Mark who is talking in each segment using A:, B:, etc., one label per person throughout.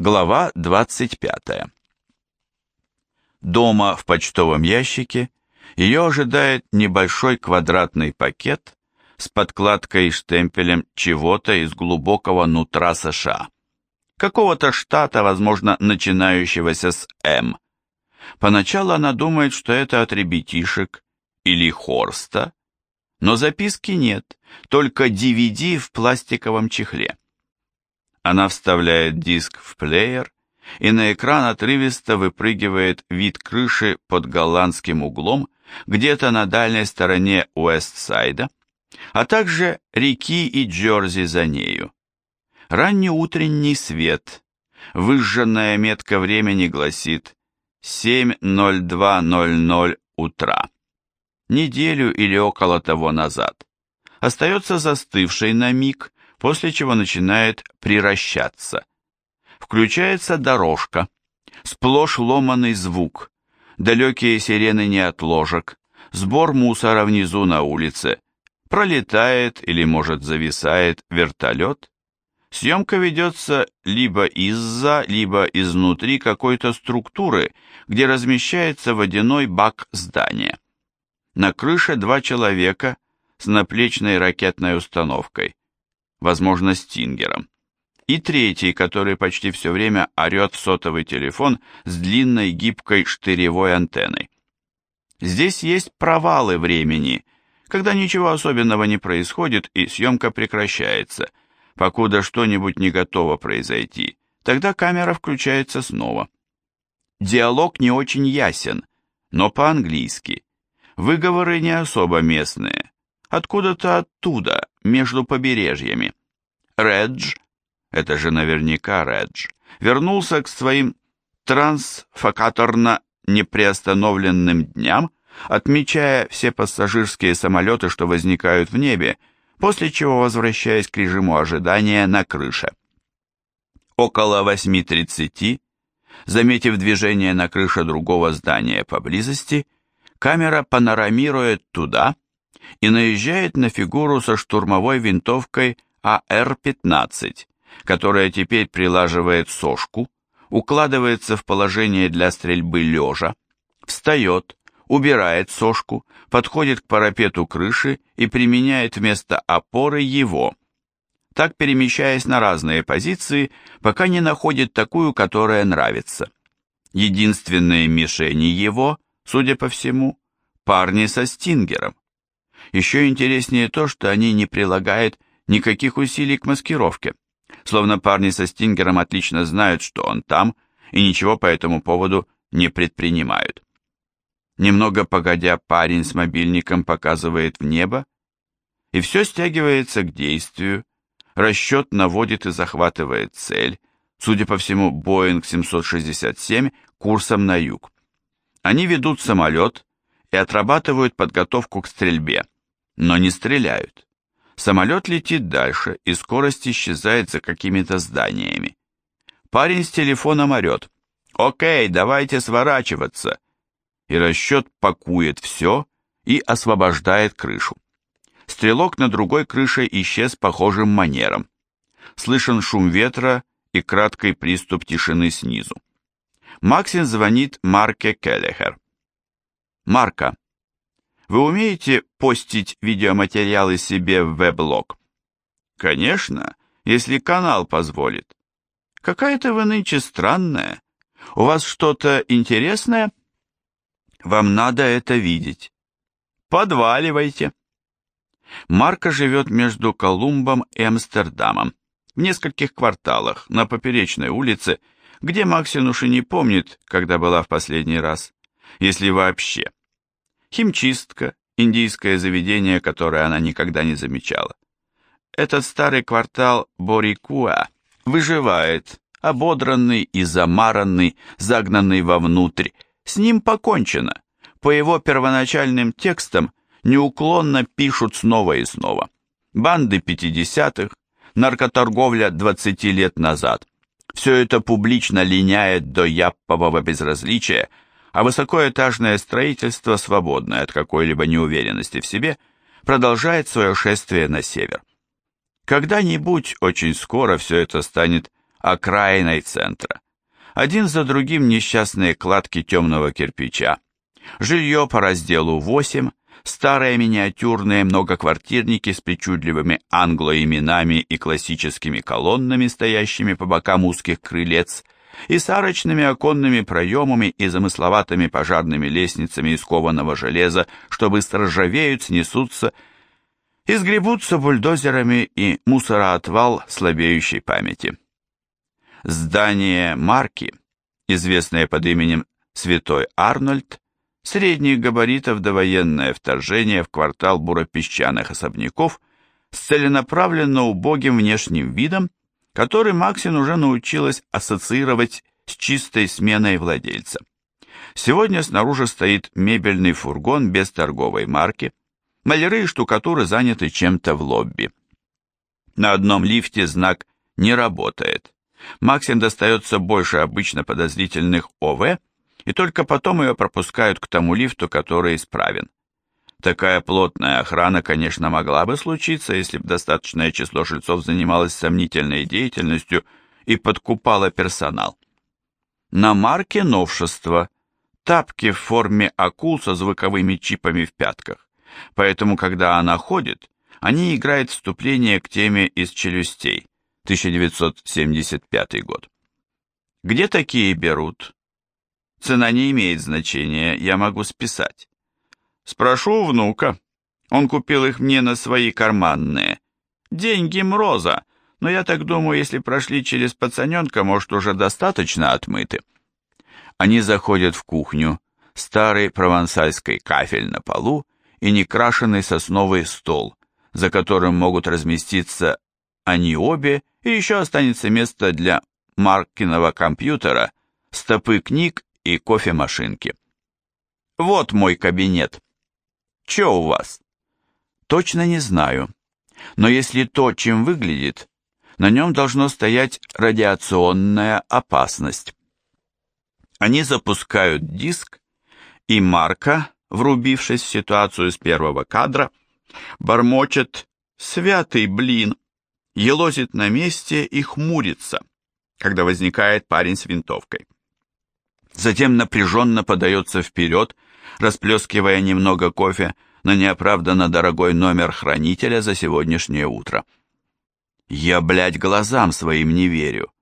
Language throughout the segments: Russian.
A: Глава 25. Дома в почтовом ящике ее ожидает небольшой квадратный пакет с подкладкой и штемпелем чего-то из глубокого нутра США. Какого-то штата, возможно, начинающегося с М. Поначалу она думает, что это от ребятишек или Хорста, но записки нет, только DVD в пластиковом чехле. Она вставляет диск в плеер, и на экран отрывисто выпрыгивает вид крыши под голландским углом где-то на дальней стороне Уэстсайда, а также реки и Джерси за нею. Ранний утренний свет, выжженная метка времени гласит 7.02.00 утра. Неделю или около того назад. Остается застывшей на миг, после чего начинает приращаться. Включается дорожка, сплошь ломаный звук, далекие сирены неотложек, сбор мусора внизу на улице, пролетает или, может, зависает вертолет. Съемка ведется либо из-за, либо изнутри какой-то структуры, где размещается водяной бак здания. На крыше два человека с наплечной ракетной установкой, возможно, стингером. И третий, который почти все время орет в сотовый телефон с длинной гибкой штыревой антенной. Здесь есть провалы времени, когда ничего особенного не происходит и съемка прекращается, покуда что-нибудь не готово произойти, тогда камера включается снова. Диалог не очень ясен, но по-английски. Выговоры не особо местные, откуда-то оттуда, между побережьями. Редж, это же наверняка Редж, вернулся к своим трансфокаторно неприостановленным дням, отмечая все пассажирские самолеты, что возникают в небе, после чего возвращаясь к режиму ожидания на крыше. Около 8.30, заметив движение на крыше другого здания поблизости, камера панорамирует туда и наезжает на фигуру со штурмовой винтовкой АР-15, которая теперь прилаживает сошку, укладывается в положение для стрельбы лежа, встает, убирает сошку, подходит к парапету крыши и применяет вместо опоры его, так перемещаясь на разные позиции, пока не находит такую, которая нравится. Единственные мишени его, судя по всему, парни со стингером. Еще интереснее то, что они не прилагают никаких усилий к маскировке, словно парни со стингером отлично знают, что он там, и ничего по этому поводу не предпринимают. Немного погодя, парень с мобильником показывает в небо, и все стягивается к действию, расчет наводит и захватывает цель, судя по всему, Боинг 767 курсом на юг. Они ведут самолет и отрабатывают подготовку к стрельбе, но не стреляют. Самолет летит дальше, и скорость исчезает за какими-то зданиями. Парень с телефоном орет. «Окей, давайте сворачиваться!» и расчет пакует все и освобождает крышу. Стрелок на другой крыше исчез похожим манером. Слышен шум ветра и краткий приступ тишины снизу. Максин звонит Марке Келлихер. «Марка, вы умеете постить видеоматериалы себе в веб-лог?» «Конечно, если канал позволит». «Какая-то вы нынче странная. У вас что-то интересное?» Вам надо это видеть. Подваливайте. Марка живет между Колумбом и Амстердамом, в нескольких кварталах, на поперечной улице, где Максин уж и не помнит, когда была в последний раз, если вообще. Химчистка, индийское заведение, которое она никогда не замечала. Этот старый квартал Борикуа выживает, ободранный и замаранный, загнанный вовнутрь, с ним покончено. По его первоначальным текстам неуклонно пишут снова и снова. Банды 50-х, наркоторговля 20 лет назад. Все это публично линяет до яппового безразличия, а высокоэтажное строительство, свободное от какой-либо неуверенности в себе, продолжает свое шествие на север. Когда-нибудь, очень скоро, все это станет окраиной центра. Один за другим несчастные кладки темного кирпича, жилье по разделу 8, старые миниатюрные многоквартирники с причудливыми англоименами и классическими колоннами, стоящими по бокам узких крылец, и с арочными оконными проемами и замысловатыми пожарными лестницами из кованого железа, что быстро ржавеют, снесутся и сгребутся бульдозерами и мусороотвал слабеющей памяти. Здание марки, известное под именем Святой Арнольд, средних габаритов довоенное вторжение в квартал буропесчаных особняков с целенаправленно убогим внешним видом, который Максин уже научилась ассоциировать с чистой сменой владельца. Сегодня снаружи стоит мебельный фургон без торговой марки, маляры и штукатуры заняты чем-то в лобби. На одном лифте знак «не работает». Максим достается больше обычно подозрительных ОВ, и только потом ее пропускают к тому лифту, который исправен. Такая плотная охрана, конечно, могла бы случиться, если бы достаточное число жильцов занималось сомнительной деятельностью и подкупало персонал. На марке новшество – тапки в форме акул со звуковыми чипами в пятках. Поэтому, когда она ходит, они играют вступление к теме из «Челюстей» 1975 год. Где такие берут? Цена не имеет значения, я могу списать. Спрошу внука. Он купил их мне на свои карманные. Деньги Мроза, но я так думаю, если прошли через пацаненка, может, уже достаточно отмыты. Они заходят в кухню, старый провансальский кафель на полу и некрашенный сосновый стол, за которым могут разместиться они обе, и еще останется место для Маркиного компьютера, стопы книг и кофемашинки. Вот мой кабинет. Че у вас? Точно не знаю. Но если то, чем выглядит, на нем должно стоять радиационная опасность. Они запускают диск, и Марка, врубившись в ситуацию с первого кадра, бормочет «Святый блин!» елозит на месте и хмурится, когда возникает парень с винтовкой затем напряженно подается вперед, расплескивая немного кофе на неоправданно дорогой номер хранителя за сегодняшнее утро. Я, блядь, глазам своим не верю.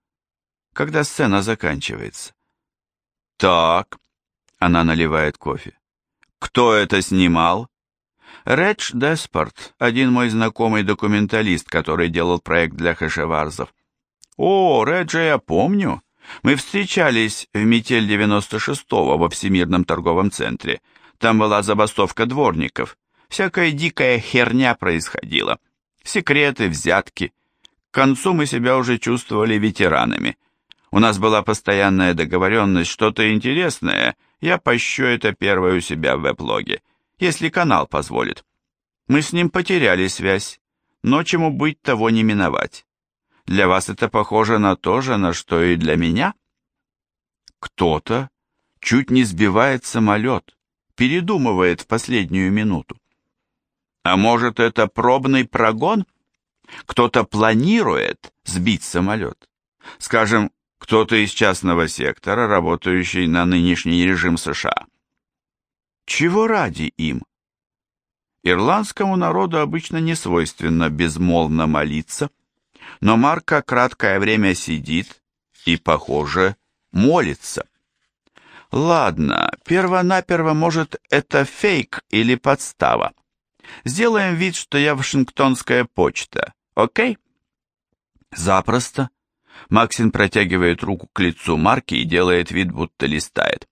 A: Когда сцена заканчивается. Так, она наливает кофе. Кто это снимал? Редж Деспорт, один мой знакомый документалист, который делал проект для хэшеварзов. О, Реджа я помню. Мы встречались в метель 96-го во Всемирном торговом центре. Там была забастовка дворников. Всякая дикая херня происходила. Секреты, взятки. К концу мы себя уже чувствовали ветеранами. У нас была постоянная договоренность, что-то интересное, я пощу это первое у себя в веб-логе, если канал позволит. Мы с ним потеряли связь, но чему быть, того не миновать. Для вас это похоже на то же, на что и для меня? Кто-то чуть не сбивает самолет, передумывает в последнюю минуту. А может, это пробный прогон? Кто-то планирует сбить самолет. Скажем, кто-то из частного сектора, работающий на нынешний режим США. Чего ради им? Ирландскому народу обычно не свойственно безмолвно молиться, но Марка краткое время сидит и, похоже, молится. Ладно, перво-наперво, может, это фейк или подстава. Сделаем вид, что я Вашингтонская почта, окей? Запросто. Максин протягивает руку к лицу Марки и делает вид, будто листает.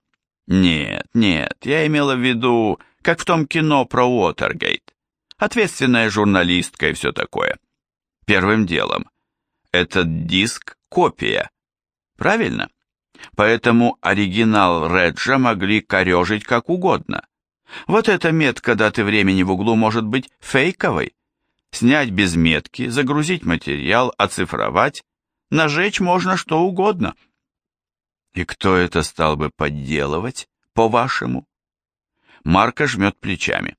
A: Нет, нет, я имела в виду, как в том кино про Уотергейт. Ответственная журналистка и все такое. Первым делом, этот диск – копия, правильно? Поэтому оригинал Реджа могли корежить как угодно. Вот эта метка даты времени в углу может быть фейковой. Снять без метки, загрузить материал, оцифровать, нажечь можно что угодно. И кто это стал бы подделывать, по-вашему? Марка жмет плечами.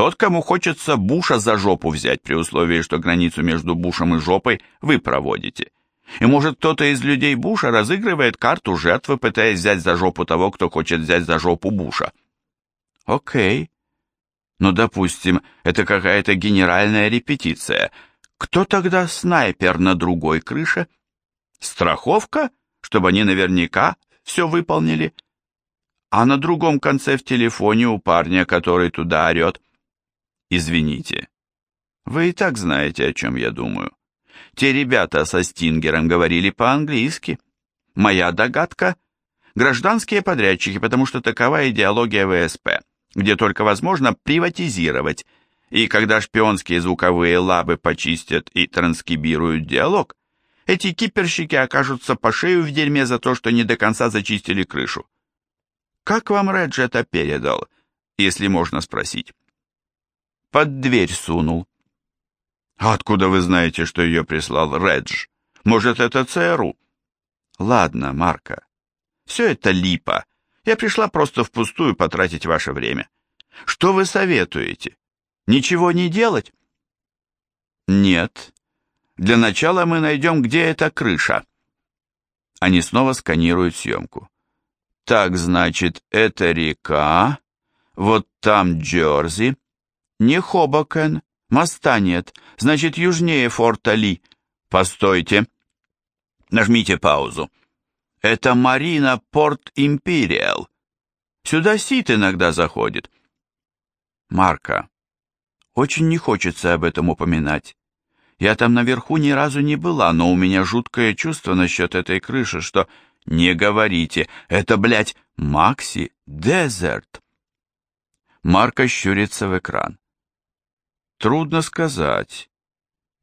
A: Тот, кому хочется Буша за жопу взять, при условии, что границу между Бушем и жопой вы проводите. И может кто-то из людей Буша разыгрывает карту жертвы, пытаясь взять за жопу того, кто хочет взять за жопу Буша. Окей. Ну, допустим, это какая-то генеральная репетиция. Кто тогда снайпер на другой крыше? Страховка, чтобы они наверняка все выполнили? А на другом конце в телефоне у парня, который туда орет? Извините. Вы и так знаете, о чем я думаю. Те ребята со Стингером говорили по-английски. Моя догадка – гражданские подрядчики, потому что такова идеология ВСП, где только возможно приватизировать, и когда шпионские звуковые лабы почистят и транскрибируют диалог, эти киперщики окажутся по шею в дерьме за то, что не до конца зачистили крышу. Как вам Редж это передал, если можно спросить? Под дверь сунул. Откуда вы знаете, что ее прислал Редж? Может, это ЦРУ? Ладно, Марка. Все это липа. Я пришла просто впустую потратить ваше время. Что вы советуете? Ничего не делать? Нет. Для начала мы найдем, где эта крыша. Они снова сканируют съемку. Так, значит, это река, вот там Джерси, не Хобокен, Моста нет, значит, южнее форта Ли. Постойте. Нажмите паузу. Это Марина Порт Империал. Сюда Сит иногда заходит. Марка, очень не хочется об этом упоминать. Я там наверху ни разу не была, но у меня жуткое чувство насчет этой крыши, что... Не говорите, это, блядь, Макси Дезерт. Марка щурится в экран. Трудно сказать.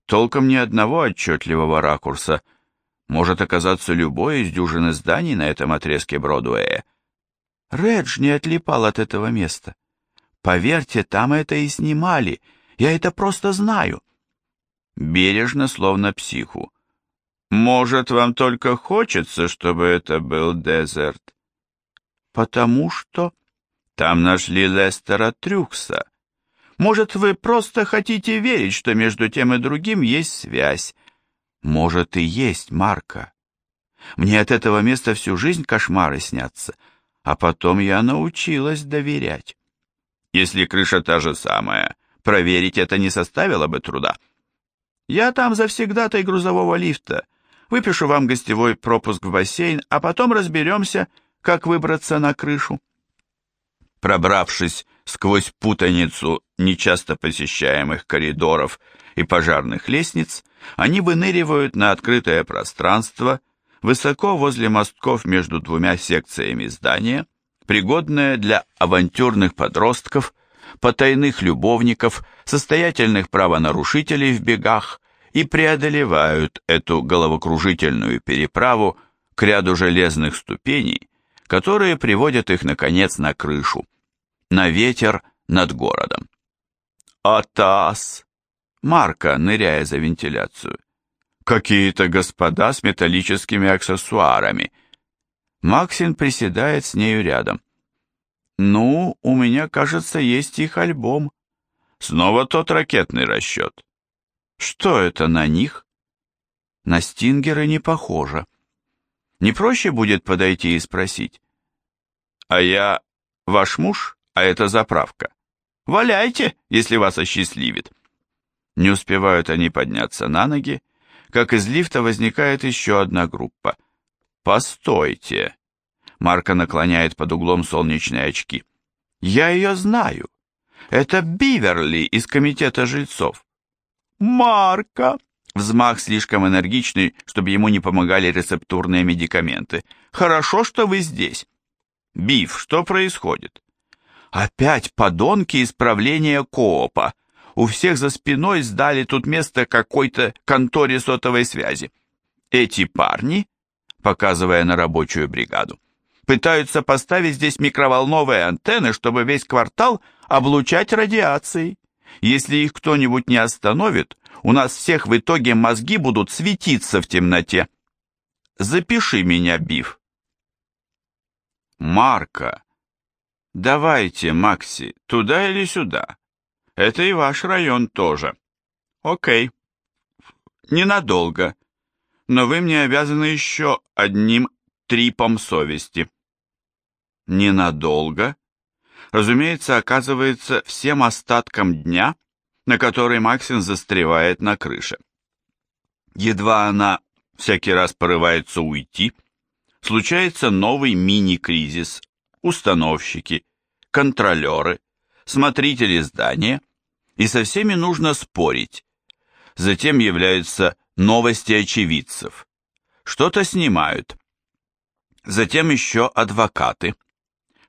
A: Толком ни одного отчетливого ракурса. Может оказаться любое из дюжины зданий на этом отрезке Бродуэя. Редж не отлипал от этого места. Поверьте, там это и снимали. Я это просто знаю. Бережно, словно психу. Может, вам только хочется, чтобы это был дезерт? Потому что там нашли Лестера Трюкса, может, вы просто хотите верить, что между тем и другим есть связь. Может и есть, Марка. Мне от этого места всю жизнь кошмары снятся, а потом я научилась доверять. Если крыша та же самая, проверить это не составило бы труда. Я там завсегдатай грузового лифта. Выпишу вам гостевой пропуск в бассейн, а потом разберемся, как выбраться на крышу. Пробравшись сквозь путаницу нечасто посещаемых коридоров и пожарных лестниц, они выныривают на открытое пространство, высоко возле мостков между двумя секциями здания, пригодное для авантюрных подростков, потайных любовников, состоятельных правонарушителей в бегах и преодолевают эту головокружительную переправу к ряду железных ступеней, которые приводят их, наконец, на крышу, на ветер над городом. «Атас!» Марка, ныряя за вентиляцию. «Какие-то господа с металлическими аксессуарами». Максин приседает с нею рядом. «Ну, у меня, кажется, есть их альбом». Снова тот ракетный расчет. Что это на них? На стингеры не похоже. Не проще будет подойти и спросить. А я ваш муж, а это заправка. Валяйте, если вас осчастливит. Не успевают они подняться на ноги, как из лифта возникает еще одна группа. Постойте. Марка наклоняет под углом солнечные очки. Я ее знаю. Это Биверли из комитета жильцов. Марка, Взмах слишком энергичный, чтобы ему не помогали рецептурные медикаменты. «Хорошо, что вы здесь». «Биф, что происходит?» «Опять подонки исправления коопа. У всех за спиной сдали тут место какой-то конторе сотовой связи. Эти парни, показывая на рабочую бригаду, пытаются поставить здесь микроволновые антенны, чтобы весь квартал облучать радиацией. Если их кто-нибудь не остановит, у нас всех в итоге мозги будут светиться в темноте. Запиши меня, Биф. Марка. Давайте, Макси, туда или сюда. Это и ваш район тоже. Окей. Ненадолго. но вы мне обязаны еще одним трипом совести. Ненадолго, разумеется, оказывается всем остатком дня, на который Максин застревает на крыше. Едва она всякий раз порывается уйти, случается новый мини-кризис, установщики, контролеры, смотрители здания, и со всеми нужно спорить. Затем являются новости очевидцев. Что-то снимают. Затем еще адвокаты.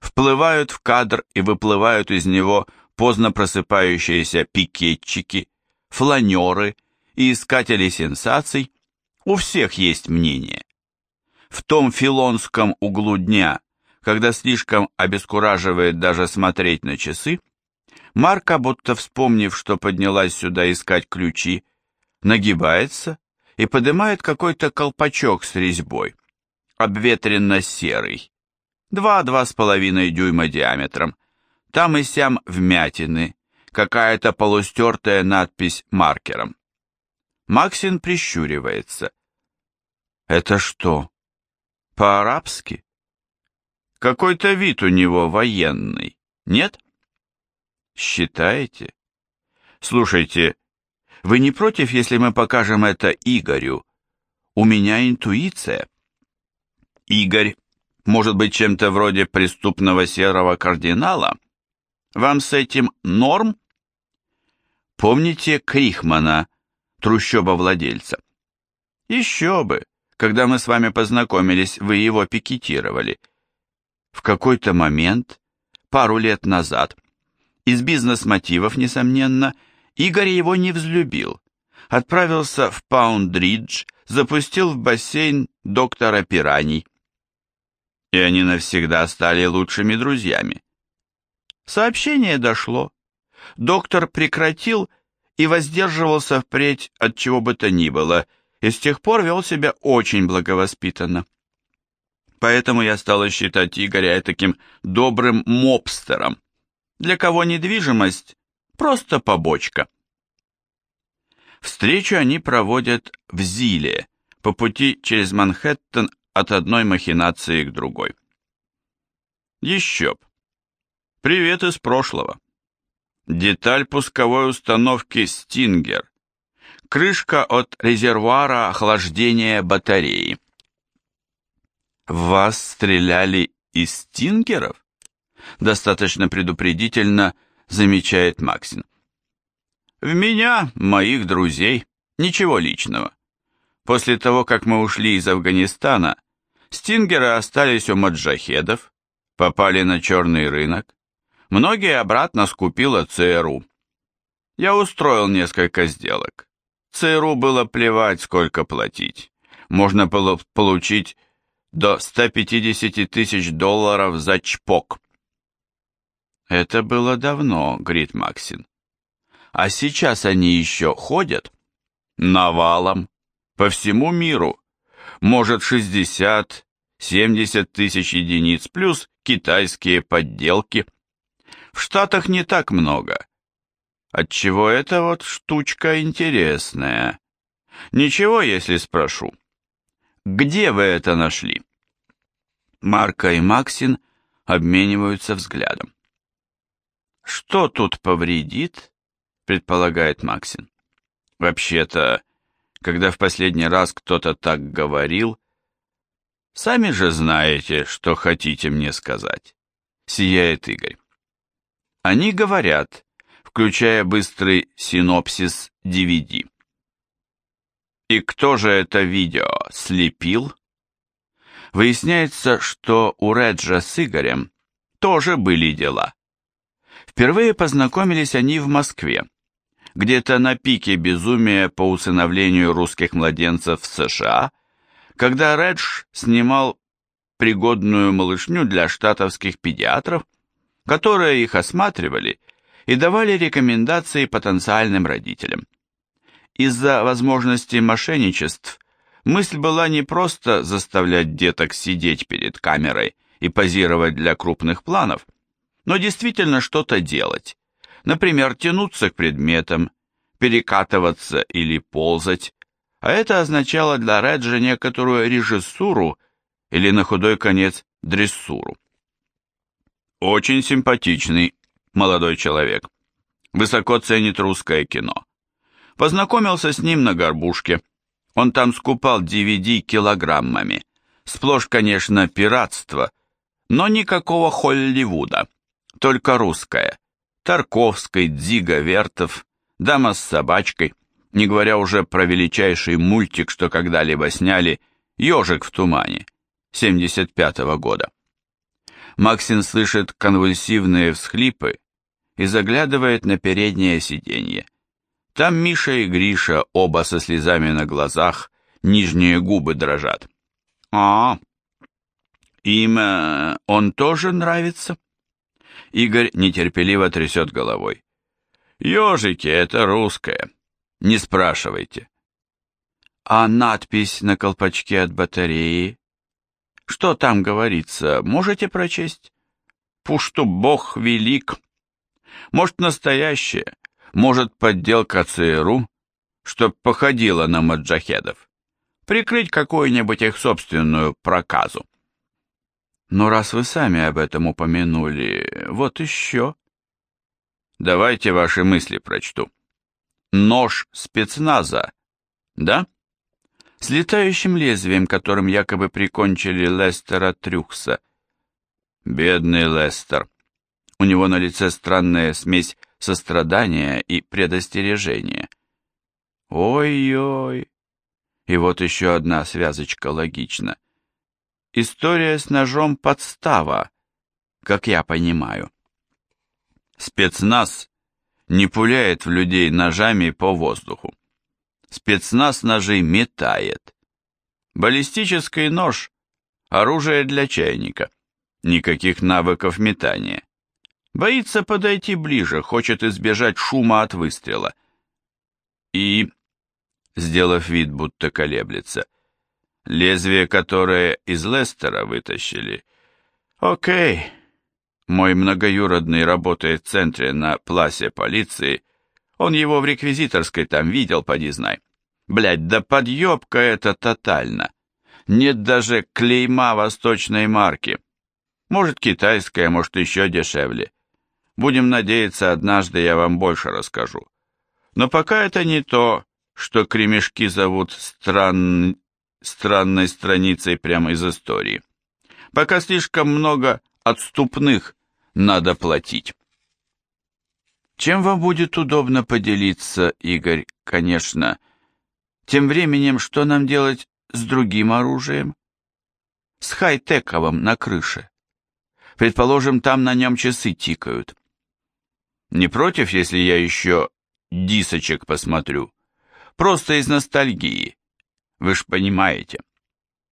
A: Вплывают в кадр и выплывают из него поздно просыпающиеся пикетчики, фланеры и искатели сенсаций. У всех есть мнение. В том филонском углу дня, когда слишком обескураживает даже смотреть на часы, Марка, будто вспомнив, что поднялась сюда искать ключи, нагибается и поднимает какой-то колпачок с резьбой, обветренно-серый, два-два с половиной дюйма диаметром, там и сям вмятины, какая-то полустертая надпись маркером. Максин прищуривается. «Это что, по-арабски?» Какой-то вид у него военный, нет? Считаете? Слушайте, вы не против, если мы покажем это Игорю? У меня интуиция. Игорь может быть чем-то вроде преступного серого кардинала? Вам с этим норм? Помните Крихмана, трущобовладельца? Еще бы, когда мы с вами познакомились, вы его пикетировали. В какой-то момент, пару лет назад, из бизнес-мотивов, несомненно, Игорь его не взлюбил, отправился в Паундридж, запустил в бассейн доктора пираний. И они навсегда стали лучшими друзьями. Сообщение дошло. Доктор прекратил и воздерживался впредь от чего бы то ни было, и с тех пор вел себя очень благовоспитанно. Поэтому я стала считать Игоря таким добрым мобстером, для кого недвижимость – просто побочка. Встречу они проводят в Зиле, по пути через Манхэттен от одной махинации к другой. Еще б. Привет из прошлого. Деталь пусковой установки «Стингер». Крышка от резервуара охлаждения батареи. В вас стреляли из стингеров? Достаточно предупредительно замечает Максин. В меня, моих друзей, ничего личного. После того, как мы ушли из Афганистана, стингеры остались у маджахедов, попали на черный рынок. Многие обратно скупила ЦРУ. Я устроил несколько сделок. ЦРУ было плевать, сколько платить. Можно было получить до 150 тысяч долларов за чпок. Это было давно, говорит Максин. А сейчас они еще ходят? Навалом. По всему миру. Может, 60, 70 тысяч единиц, плюс китайские подделки. В Штатах не так много. Отчего эта вот штучка интересная. Ничего, если спрошу. Где вы это нашли? Марка и Максин обмениваются взглядом. Что тут повредит? предполагает Максин. Вообще-то, когда в последний раз кто-то так говорил, сами же знаете, что хотите мне сказать, сияет Игорь. Они говорят, включая быстрый синопсис DVD. И кто же это видео слепил? Выясняется, что у Реджа с Игорем тоже были дела. Впервые познакомились они в Москве, где-то на пике безумия по усыновлению русских младенцев в США, когда Редж снимал пригодную малышню для штатовских педиатров, которые их осматривали и давали рекомендации потенциальным родителям. Из-за возможности мошенничеств мысль была не просто заставлять деток сидеть перед камерой и позировать для крупных планов, но действительно что-то делать, например, тянуться к предметам, перекатываться или ползать, а это означало для Реджа некоторую режиссуру или, на худой конец, дрессуру. Очень симпатичный молодой человек. Высоко ценит русское кино. Познакомился с ним на горбушке. Он там скупал DVD килограммами. Сплошь, конечно, пиратство, но никакого Холливуда, только русское. Тарковской, Дзига, Вертов, Дама с собачкой, не говоря уже про величайший мультик, что когда-либо сняли «Ежик в тумане» 75-го года. Максин слышит конвульсивные всхлипы и заглядывает на переднее сиденье. Там Миша и Гриша, оба со слезами на глазах, нижние губы дрожат. «А, им э, он тоже нравится?» Игорь нетерпеливо трясет головой. «Ежики — это русское. Не спрашивайте». «А надпись на колпачке от батареи?» Что там говорится, можете прочесть? Пушту Бог велик. Может, настоящее, может, подделка ЦРУ, чтоб походила на маджахедов. Прикрыть какую-нибудь их собственную проказу. Но раз вы сами об этом упомянули, вот еще. Давайте ваши мысли прочту. Нож спецназа, да? С летающим лезвием, которым якобы прикончили Лестера Трюкса. Бедный Лестер. У него на лице странная смесь сострадания и предостережения. Ой-ой. И вот еще одна связочка логична. История с ножом подстава, как я понимаю. Спецназ не пуляет в людей ножами по воздуху. Спецназ ножи метает. Баллистический нож – оружие для чайника. Никаких навыков метания. Боится подойти ближе, хочет избежать шума от выстрела. И, сделав вид, будто колеблется, лезвие, которое из Лестера вытащили. Окей, мой многоюродный работает в центре на пласе полиции – он его в реквизиторской там видел, поди знай. Блядь, да подъебка это тотально. Нет даже клейма восточной марки. Может, китайская, может, еще дешевле. Будем надеяться, однажды я вам больше расскажу. Но пока это не то, что кремешки зовут стран... странной страницей прямо из истории. Пока слишком много отступных надо платить. Чем вам будет удобно поделиться, Игорь, конечно. Тем временем, что нам делать с другим оружием? С хай-тековым на крыше. Предположим, там на нем часы тикают. Не против, если я еще дисочек посмотрю? Просто из ностальгии. Вы ж понимаете.